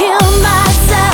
kill myself.